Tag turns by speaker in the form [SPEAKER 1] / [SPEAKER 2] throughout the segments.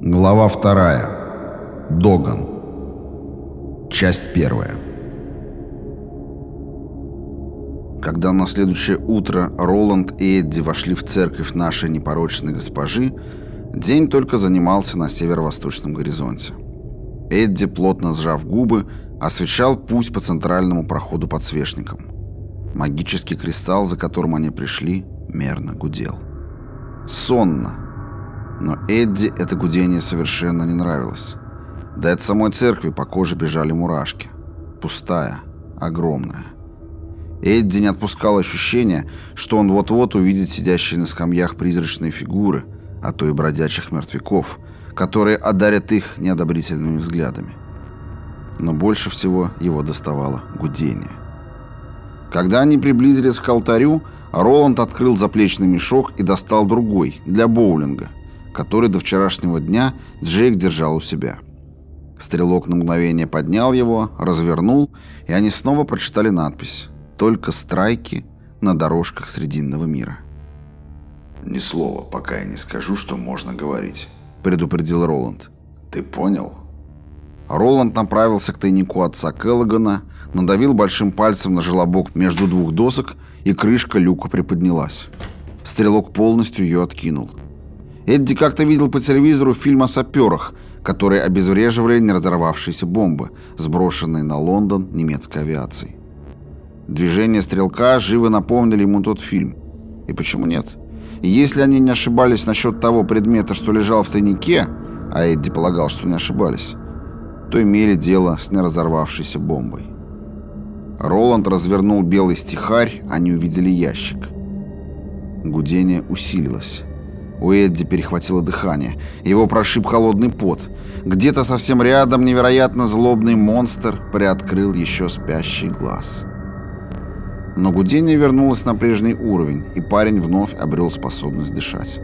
[SPEAKER 1] Глава вторая. Доган. Часть первая. Когда на следующее утро Роланд и Эдди вошли в церковь нашей непорочной госпожи, день только занимался на северо-восточном горизонте. Эдди, плотно сжав губы, освещал путь по центральному проходу подсвечником. Магический кристалл, за которым они пришли, мерно гудел. Сонно, но Эдди это гудение совершенно не нравилось. Да от самой церкви по коже бежали мурашки. Пустая, огромная. Эдди не отпускал ощущение, что он вот-вот увидит сидящие на скамьях призрачные фигуры, а то и бродячих мертвяков, которые одарят их неодобрительными взглядами. Но больше всего его доставало гудение. Когда они приблизились к алтарю, Роланд открыл заплечный мешок и достал другой, для боулинга, который до вчерашнего дня Джейк держал у себя. Стрелок на мгновение поднял его, развернул, и они снова прочитали надпись «Только страйки на дорожках Срединного мира».
[SPEAKER 2] «Ни слова, пока я не скажу, что можно говорить», —
[SPEAKER 1] предупредил Роланд.
[SPEAKER 2] «Ты понял?»
[SPEAKER 1] Роланд направился к тайнику отца Келлогана, надавил большим пальцем на желобок между двух досок, и крышка люка приподнялась. Стрелок полностью ее откинул. Эдди как-то видел по телевизору фильм о саперах, которые обезвреживали неразорвавшиеся бомбы, сброшенные на Лондон немецкой авиацией. Движения стрелка живо напомнили ему тот фильм. И почему нет? Если они не ошибались насчет того предмета, что лежал в тайнике, а Эдди полагал, что не ошибались, то имели дело с неразорвавшейся бомбой. Роланд развернул белый стихарь, они увидели ящик. Гудение усилилось. У Эдди перехватило дыхание. Его прошиб холодный пот. Где-то совсем рядом невероятно злобный монстр приоткрыл еще спящий глаз. Но гудение вернулось на прежний уровень, и парень вновь обрел способность дышать.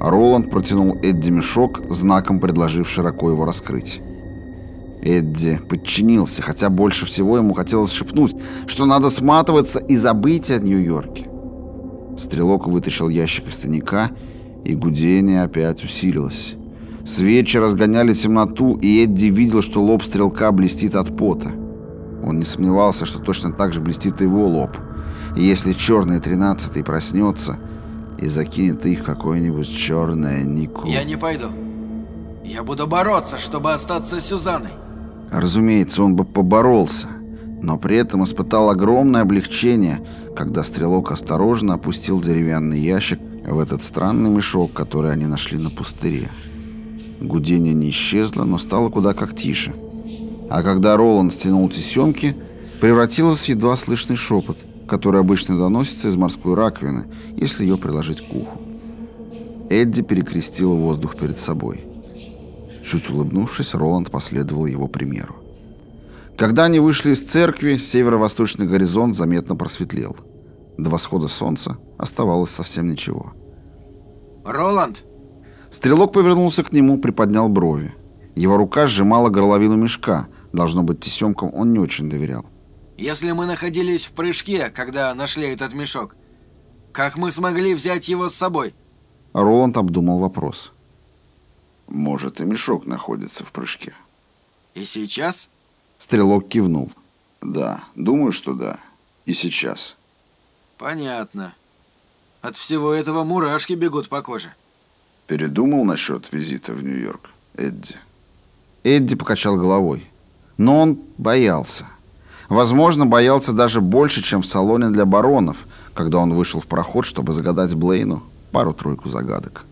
[SPEAKER 1] Роланд протянул Эдди мешок, знаком предложив широко его раскрыть. Эдди подчинился, хотя больше всего ему хотелось шепнуть, что надо сматываться и забыть о Нью-Йорке. Стрелок вытащил ящик из тайника, и гудение опять усилилось. Свечи разгоняли темноту, и Эдди видел, что лоб стрелка блестит от пота. Он не сомневался, что точно так же блестит его лоб. И если черный тринадцатый проснется и закинет их какое-нибудь черное Нику...
[SPEAKER 3] Я не пойду. Я буду бороться, чтобы остаться с Сюзанной.
[SPEAKER 1] Разумеется, он бы поборолся, но при этом испытал огромное облегчение, когда стрелок осторожно опустил деревянный ящик в этот странный мешок, который они нашли на пустыре. Гудение не исчезло, но стало куда как тише. А когда Роланд стянул тесемки, превратилось в едва слышный шепот, который обычно доносится из морской раковины, если ее приложить к уху. Эдди перекрестил воздух перед собой. Чуть улыбнувшись, Роланд последовал его примеру. Когда они вышли из церкви, северо-восточный горизонт заметно просветлел. До восхода солнца оставалось совсем ничего.
[SPEAKER 3] «Роланд!»
[SPEAKER 1] Стрелок повернулся к нему, приподнял брови. Его рука сжимала горловину мешка. Должно быть, тесемкам он не очень доверял.
[SPEAKER 3] «Если мы находились в прыжке, когда нашли этот мешок, как мы смогли взять его с собой?»
[SPEAKER 1] Роланд обдумал вопрос.
[SPEAKER 2] «Может, и мешок находится в прыжке».
[SPEAKER 3] «И сейчас?»
[SPEAKER 1] Стрелок кивнул.
[SPEAKER 2] «Да, думаю, что да. И сейчас».
[SPEAKER 3] «Понятно. От всего этого мурашки бегут по коже».
[SPEAKER 2] «Передумал насчет визита в Нью-Йорк, Эдди?»
[SPEAKER 1] Эдди покачал головой. Но он боялся. Возможно, боялся даже больше, чем в салоне для баронов, когда он вышел в проход, чтобы загадать Блейну пару-тройку загадок.